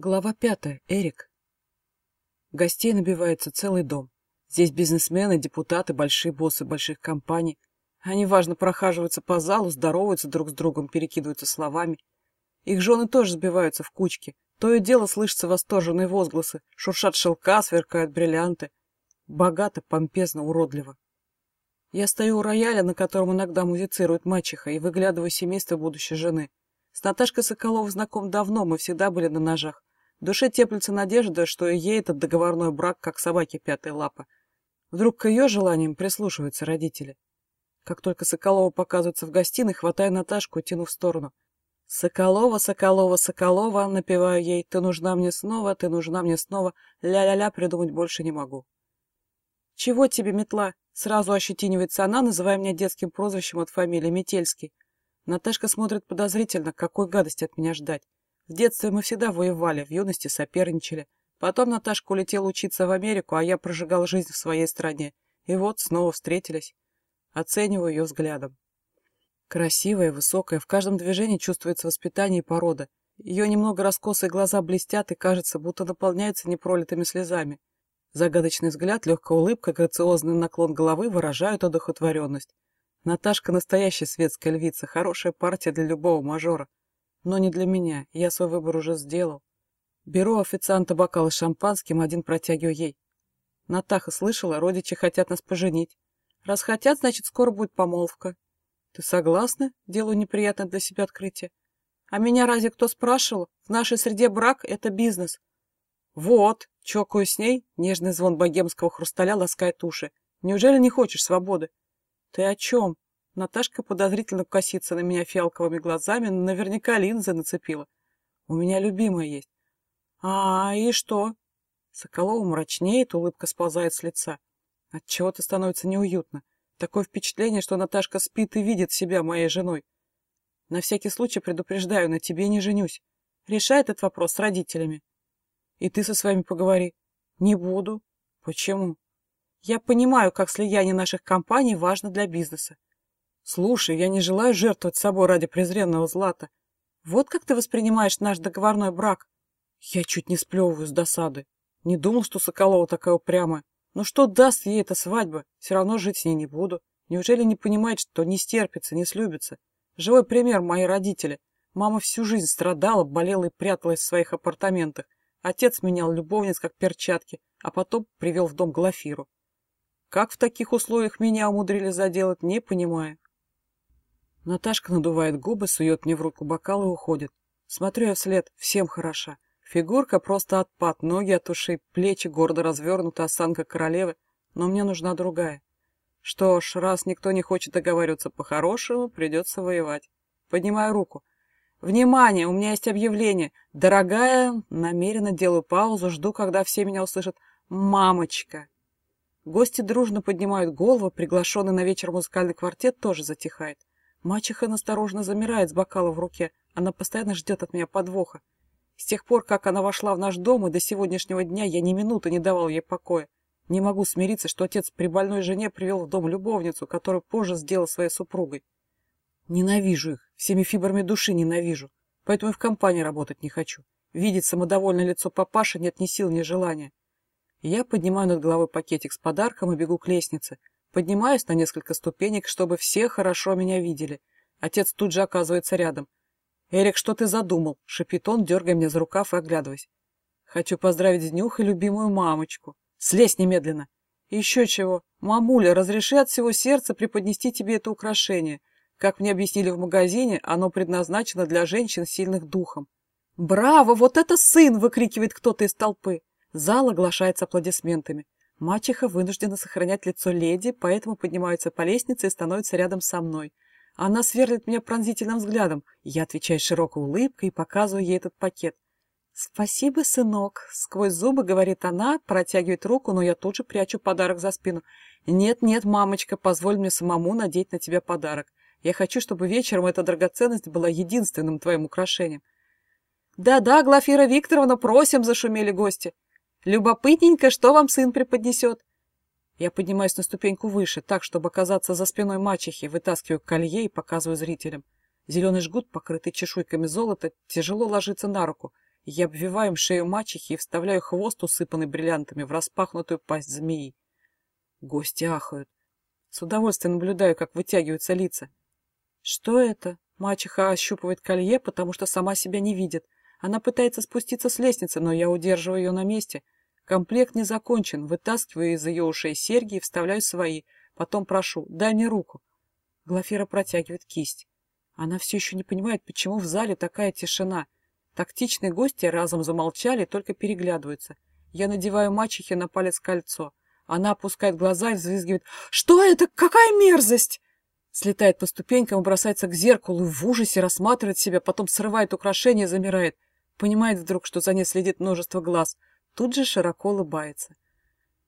Глава пятая. Эрик. Гостей набивается целый дом. Здесь бизнесмены, депутаты, большие боссы больших компаний. Они, важно, прохаживаются по залу, здороваются друг с другом, перекидываются словами. Их жены тоже сбиваются в кучки. То и дело слышатся восторженные возгласы. Шуршат шелка, сверкают бриллианты. Богато, помпезно, уродливо. Я стою у рояля, на котором иногда музицирует мачеха, и выглядываю семейство будущей жены. С Наташкой Соколовой знаком давно, мы всегда были на ножах. Душе теплится надежда, что и ей этот договорной брак, как собаке пятая лапа. Вдруг к ее желаниям прислушиваются родители. Как только Соколова показывается в гостиной, хватаю Наташку и тяну в сторону. «Соколова, Соколова, Соколова!» Напеваю ей. «Ты нужна мне снова, ты нужна мне снова!» Ля-ля-ля придумать больше не могу. «Чего тебе, метла?» Сразу ощетинивается она, называя меня детским прозвищем от фамилии Метельский. Наташка смотрит подозрительно, какой гадости от меня ждать. В детстве мы всегда воевали, в юности соперничали. Потом Наташка улетела учиться в Америку, а я прожигал жизнь в своей стране. И вот снова встретились. Оцениваю ее взглядом. Красивая, высокая, в каждом движении чувствуется воспитание и порода. Ее немного раскосые глаза блестят и, кажется, будто наполняются непролитыми слезами. Загадочный взгляд, легкая улыбка, грациозный наклон головы выражают одухотворенность. Наташка настоящая светская львица, хорошая партия для любого мажора. Но не для меня, я свой выбор уже сделал. Беру официанта бокалы с шампанским, один протягиваю ей. Натаха слышала, родичи хотят нас поженить. Раз хотят, значит, скоро будет помолвка. Ты согласна? Делаю неприятное для себя открытие. А меня разве кто спрашивал? В нашей среде брак — это бизнес. Вот, чокаю с ней, нежный звон богемского хрусталя ласкает уши. Неужели не хочешь свободы? Ты о чем? Наташка подозрительно косится на меня фиалковыми глазами, наверняка линзы нацепила. У меня любимая есть. А, и что? Соколова мрачнеет, улыбка сползает с лица. Отчего-то становится неуютно. Такое впечатление, что Наташка спит и видит себя моей женой. На всякий случай предупреждаю, на тебе не женюсь. Решай этот вопрос с родителями. И ты со своими поговори. Не буду. Почему? Я понимаю, как слияние наших компаний важно для бизнеса. Слушай, я не желаю жертвовать собой ради презренного злата. Вот как ты воспринимаешь наш договорной брак? Я чуть не сплевываю с досады. Не думал, что Соколова такая упрямая. Ну что даст ей эта свадьба? Все равно жить с ней не буду. Неужели не понимает, что не стерпится, не слюбится? Живой пример мои родители. Мама всю жизнь страдала, болела и пряталась в своих апартаментах. Отец менял любовниц, как перчатки, а потом привел в дом Глафиру. Как в таких условиях меня умудрились заделать, не понимаю. Наташка надувает губы, сует мне в руку бокал и уходит. Смотрю я вслед, всем хороша. Фигурка просто отпад, ноги от ушей, плечи гордо развернуты, осанка королевы. Но мне нужна другая. Что ж, раз никто не хочет договариваться по-хорошему, придется воевать. Поднимаю руку. «Внимание! У меня есть объявление! Дорогая...» Намеренно делаю паузу, жду, когда все меня услышат. «Мамочка!» Гости дружно поднимают голову, приглашенный на вечер музыкальный квартет тоже затихает. Мачеха насторожно замирает с бокала в руке. Она постоянно ждет от меня подвоха. С тех пор, как она вошла в наш дом, и до сегодняшнего дня я ни минуты не давал ей покоя. Не могу смириться, что отец при больной жене привел в дом любовницу, которую позже сделал своей супругой. Ненавижу их, всеми фибрами души ненавижу. Поэтому и в компании работать не хочу. Видеть самодовольное лицо папаши нет ни сил, ни желания. Я поднимаю над головой пакетик с подарком и бегу к лестнице. Поднимаюсь на несколько ступенек, чтобы все хорошо меня видели. Отец тут же оказывается рядом. «Эрик, что ты задумал?» — шипит он, дергая меня за рукав и оглядываясь. «Хочу поздравить с днюхой любимую мамочку. Слезь немедленно!» «И еще чего. Мамуля, разреши от всего сердца преподнести тебе это украшение. Как мне объяснили в магазине, оно предназначено для женщин, сильных духом». «Браво! Вот это сын!» — выкрикивает кто-то из толпы. Зал оглашается аплодисментами. Мачеха вынуждена сохранять лицо леди, поэтому поднимается по лестнице и становится рядом со мной. Она сверлит меня пронзительным взглядом. Я отвечаю широкой улыбкой и показываю ей этот пакет. «Спасибо, сынок», — сквозь зубы говорит она, протягивает руку, но я тут же прячу подарок за спину. «Нет-нет, мамочка, позволь мне самому надеть на тебя подарок. Я хочу, чтобы вечером эта драгоценность была единственным твоим украшением». «Да-да, Глафира Викторовна, просим!» — зашумели гости. Любопытненько, что вам сын преподнесет. Я поднимаюсь на ступеньку выше, так, чтобы оказаться за спиной мачехи, вытаскиваю колье и показываю зрителям. Зеленый жгут, покрытый чешуйками золота, тяжело ложится на руку. Я обвиваю шею мачехи и вставляю хвост, усыпанный бриллиантами, в распахнутую пасть змеи. Гости ахают. С удовольствием наблюдаю, как вытягиваются лица. Что это? Мачеха ощупывает колье, потому что сама себя не видит. Она пытается спуститься с лестницы, но я удерживаю ее на месте. Комплект не закончен. Вытаскиваю из ее ушей серьги и вставляю свои. Потом прошу, дай мне руку. Глафира протягивает кисть. Она все еще не понимает, почему в зале такая тишина. Тактичные гости разом замолчали, только переглядываются. Я надеваю мачехе на палец кольцо. Она опускает глаза и взвизгивает. «Что это? Какая мерзость!» Слетает по ступенькам бросается к зеркалу, в ужасе рассматривает себя, потом срывает украшение и замирает. Понимает вдруг, что за ней следит множество глаз. Тут же широко улыбается.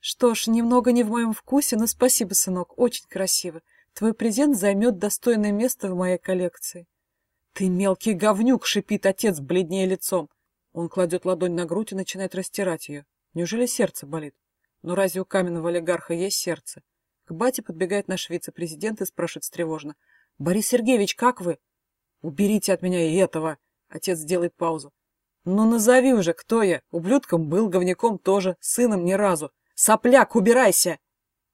«Что ж, немного не в моем вкусе, но спасибо, сынок, очень красиво. Твой презент займет достойное место в моей коллекции». «Ты мелкий говнюк!» — шипит отец, бледнее лицом. Он кладет ладонь на грудь и начинает растирать ее. Неужели сердце болит? Но разве у каменного олигарха есть сердце? К бате подбегает наш вице-президент и спрашивает встревожно. «Борис Сергеевич, как вы?» «Уберите от меня и этого!» Отец делает паузу. «Ну назови уже, кто я? Ублюдком был, говняком тоже, сыном ни разу. Сопляк, убирайся!»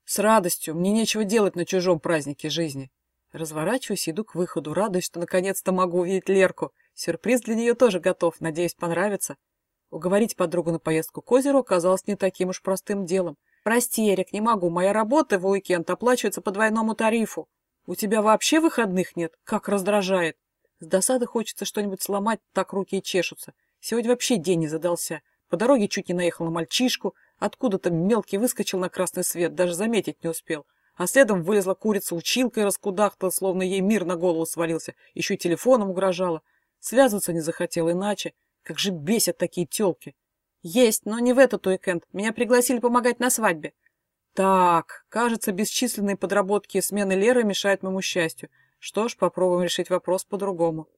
«С радостью, мне нечего делать на чужом празднике жизни». Разворачиваюсь, иду к выходу, радуюсь, что наконец-то могу увидеть Лерку. Сюрприз для нее тоже готов, надеюсь, понравится. Уговорить подругу на поездку к озеру оказалось не таким уж простым делом. «Прости, Эрик, не могу, моя работа в уикенд оплачивается по двойному тарифу. У тебя вообще выходных нет? Как раздражает!» С досады хочется что-нибудь сломать, так руки и чешутся. Сегодня вообще день не задался. По дороге чуть не наехал на мальчишку, откуда-то мелкий выскочил на красный свет, даже заметить не успел а следом вылезла курица-училка и раскудахтала, словно ей мир на голову свалился, еще и телефоном угрожала. Связываться не захотел иначе. Как же бесят такие телки. Есть, но не в этот уикенд. Меня пригласили помогать на свадьбе. Так, кажется, бесчисленные подработки и смены Леры мешают моему счастью. Что ж, попробуем решить вопрос по-другому.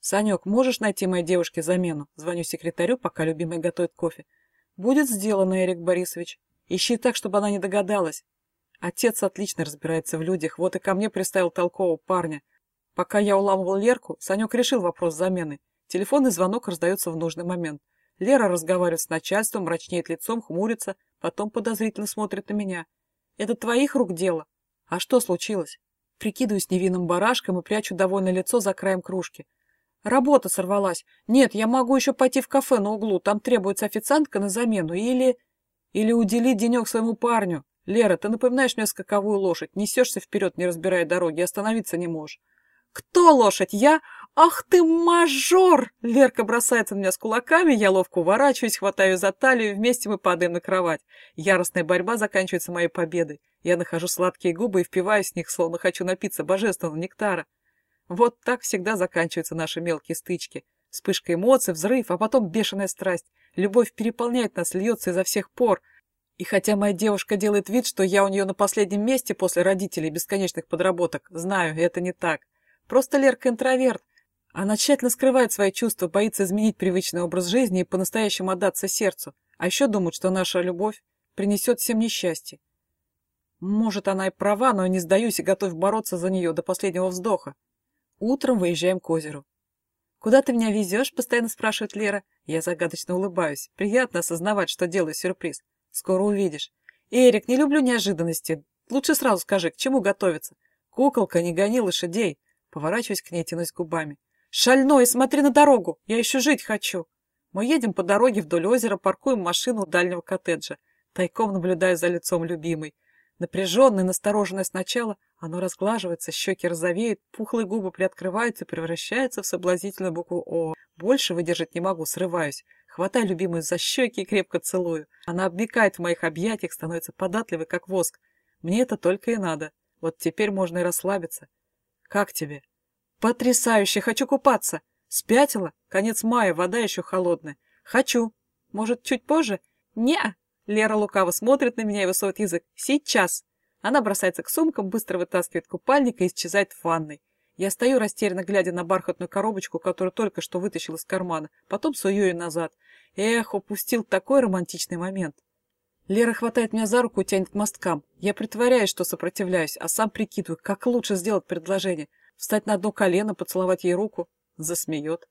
Санек, можешь найти моей девушке замену? Звоню секретарю, пока любимый готовит кофе. Будет сделано, Эрик Борисович. Ищи так, чтобы она не догадалась. Отец отлично разбирается в людях, вот и ко мне приставил толкового парня. Пока я уламывал Лерку, Санек решил вопрос замены. Телефонный звонок раздается в нужный момент. Лера разговаривает с начальством, мрачнеет лицом, хмурится, потом подозрительно смотрит на меня. «Это твоих рук дело? А что случилось?» Прикидываюсь невинным барашком и прячу довольное лицо за краем кружки. «Работа сорвалась. Нет, я могу еще пойти в кафе на углу, там требуется официантка на замену. Или... Или уделить денек своему парню. «Лера, ты напоминаешь мне скаковую лошадь. Несешься вперед, не разбирая дороги, остановиться не можешь». «Кто лошадь? Я? Ах ты мажор!» Лерка бросается на меня с кулаками, я ловко уворачиваюсь, хватаю за талию, вместе мы падаем на кровать. Яростная борьба заканчивается моей победой. Я нахожу сладкие губы и впиваюсь в них, словно хочу напиться божественного нектара. Вот так всегда заканчиваются наши мелкие стычки. Вспышка эмоций, взрыв, а потом бешеная страсть. Любовь переполняет нас, льется изо всех пор — и хотя моя девушка делает вид, что я у нее на последнем месте после родителей бесконечных подработок, знаю, это не так. Просто Лерка интроверт. Она тщательно скрывает свои чувства, боится изменить привычный образ жизни и по-настоящему отдаться сердцу. А еще думает, что наша любовь принесет всем несчастье. Может, она и права, но я не сдаюсь и готов бороться за нее до последнего вздоха. Утром выезжаем к озеру. «Куда ты меня везешь?» — постоянно спрашивает Лера. Я загадочно улыбаюсь. Приятно осознавать, что делаю сюрприз. Скоро увидишь. Эрик, не люблю неожиданности. Лучше сразу скажи, к чему готовиться. Куколка, не гони лошадей. Поворачиваюсь к ней, тянусь губами. Шальной, смотри на дорогу. Я еще жить хочу. Мы едем по дороге вдоль озера, паркуем машину у дальнего коттеджа. Тайком наблюдаю за лицом любимой. Напряженное, настороженное сначала, оно разглаживается, щеки розовеют, пухлые губы приоткрываются и превращаются в соблазнительную букву «О». Больше выдержать не могу, срываюсь. Хватаю любимую за щеки и крепко целую. Она обмикает в моих объятиях, становится податливой, как воск. Мне это только и надо. Вот теперь можно и расслабиться. Как тебе? Потрясающе! Хочу купаться! Спятила? Конец мая, вода еще холодная. Хочу. Может, чуть позже? не Лера лукаво смотрит на меня и высовывает язык. Сейчас. Она бросается к сумкам, быстро вытаскивает купальник и исчезает в ванной. Я стою, растерянно глядя на бархатную коробочку, которую только что вытащил из кармана, потом сую ее назад. Эх, упустил такой романтичный момент. Лера хватает меня за руку и тянет к мосткам. Я притворяюсь, что сопротивляюсь, а сам прикидываю, как лучше сделать предложение. Встать на одно колено, поцеловать ей руку. Засмеет.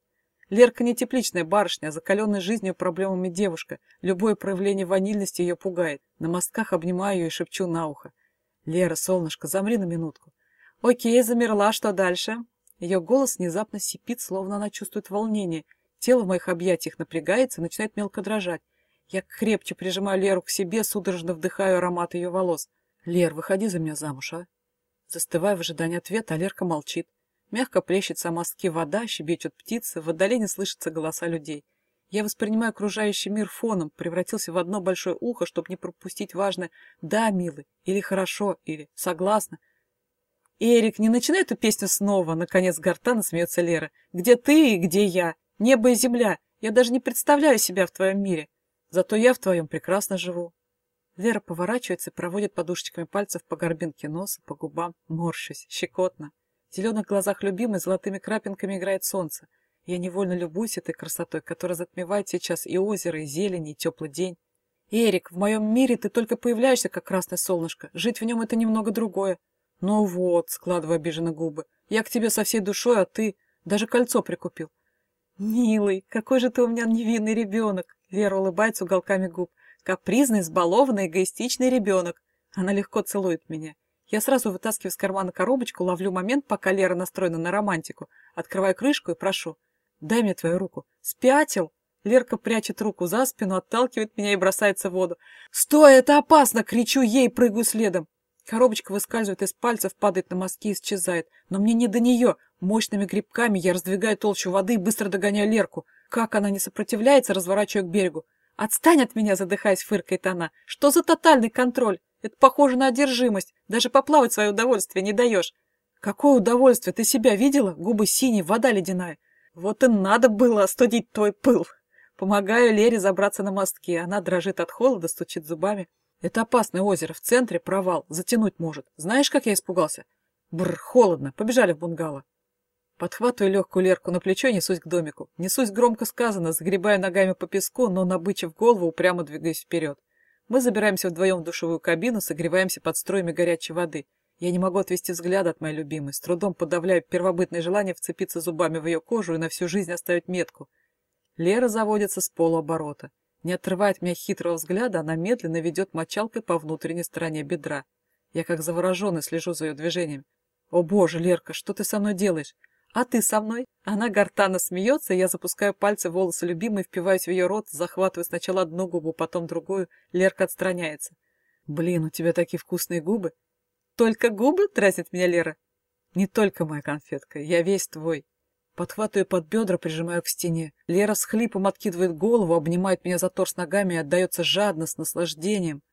Лерка не тепличная барышня, а закаленная жизнью проблемами девушка. Любое проявление ванильности ее пугает. На мостках обнимаю ее и шепчу на ухо. «Лера, солнышко, замри на минутку». «Окей, замерла, что дальше?» Ее голос внезапно сипит, словно она чувствует волнение. Тело в моих объятиях напрягается и начинает мелко дрожать. Я крепче прижимаю Леру к себе, судорожно вдыхаю аромат ее волос. «Лер, выходи за меня замуж, а?» Застывая в ожидании ответа, а Лерка молчит. Мягко плещется о мостке вода, щебечут птицы, в отдалении слышатся голоса людей. Я воспринимаю окружающий мир фоном, превратился в одно большое ухо, чтобы не пропустить важное «да, милый», или «хорошо», или «согласна». «Эрик, не начинай эту песню снова!» Наконец гортанно смеется Лера. «Где ты и где я? Небо и земля. Я даже не представляю себя в твоем мире. Зато я в твоем прекрасно живу». Лера поворачивается и проводит подушечками пальцев по горбинке носа, по губам, морщась, щекотно. Зеленых глазах любимой золотыми крапинками играет солнце. Я невольно любуюсь этой красотой, которая затмевает сейчас и озеро, и зелень, и теплый день. «Эрик, в моем мире ты только появляешься, как красное солнышко. Жить в нем — это немного другое. «Ну вот», — складывая обиженно губы, — «я к тебе со всей душой, а ты даже кольцо прикупил». «Милый, какой же ты у меня невинный ребенок!» Вера улыбается уголками губ. «Капризный, избалованный, эгоистичный ребенок». Она легко целует меня. Я сразу вытаскиваю из кармана коробочку, ловлю момент, пока Лера настроена на романтику, открываю крышку и прошу. «Дай мне твою руку». «Спятил?» Лерка прячет руку за спину, отталкивает меня и бросается в воду. «Стой, это опасно!» — кричу ей, прыгаю следом. Коробочка выскальзывает из пальцев, падает на мостки и исчезает. Но мне не до нее. Мощными грибками я раздвигаю толщу воды и быстро догоняю Лерку. Как она не сопротивляется, разворачиваю к берегу. «Отстань от меня!» — задыхаясь, фыркает она. «Что за тотальный контроль? Это похоже на одержимость. Даже поплавать свое удовольствие не даешь». «Какое удовольствие? Ты себя видела? Губы синие, вода ледяная». «Вот и надо было остудить твой пыл». Помогаю Лере забраться на мостки. Она дрожит от холода, стучит зубами. Это опасное озеро, в центре провал, затянуть может. Знаешь, как я испугался? Бррр, холодно, побежали в бунгало. Подхватываю легкую Лерку на плечо и несусь к домику. Несусь громко сказано, загребая ногами по песку, но, набычив голову, упрямо двигаясь вперед. Мы забираемся вдвоем в душевую кабину, согреваемся под струями горячей воды. Я не могу отвести взгляд от моей любимой, с трудом подавляю первобытное желание вцепиться зубами в ее кожу и на всю жизнь оставить метку. Лера заводится с полуоборота. Не отрывая от меня хитрого взгляда, она медленно ведет мочалкой по внутренней стороне бедра. Я как завороженный слежу за ее движением. «О боже, Лерка, что ты со мной делаешь?» «А ты со мной?» Она гортанно смеется, я запускаю пальцы в волосы любимой, впиваюсь в ее рот, захватываю сначала одну губу, потом другую. Лерка отстраняется. «Блин, у тебя такие вкусные губы!» «Только губы?» — дразнит меня Лера. «Не только моя конфетка, я весь твой. Подхватываю под бедра, прижимаю к стене. Лера с хлипом откидывает голову, обнимает меня за торс ногами и отдается жадно, с наслаждением.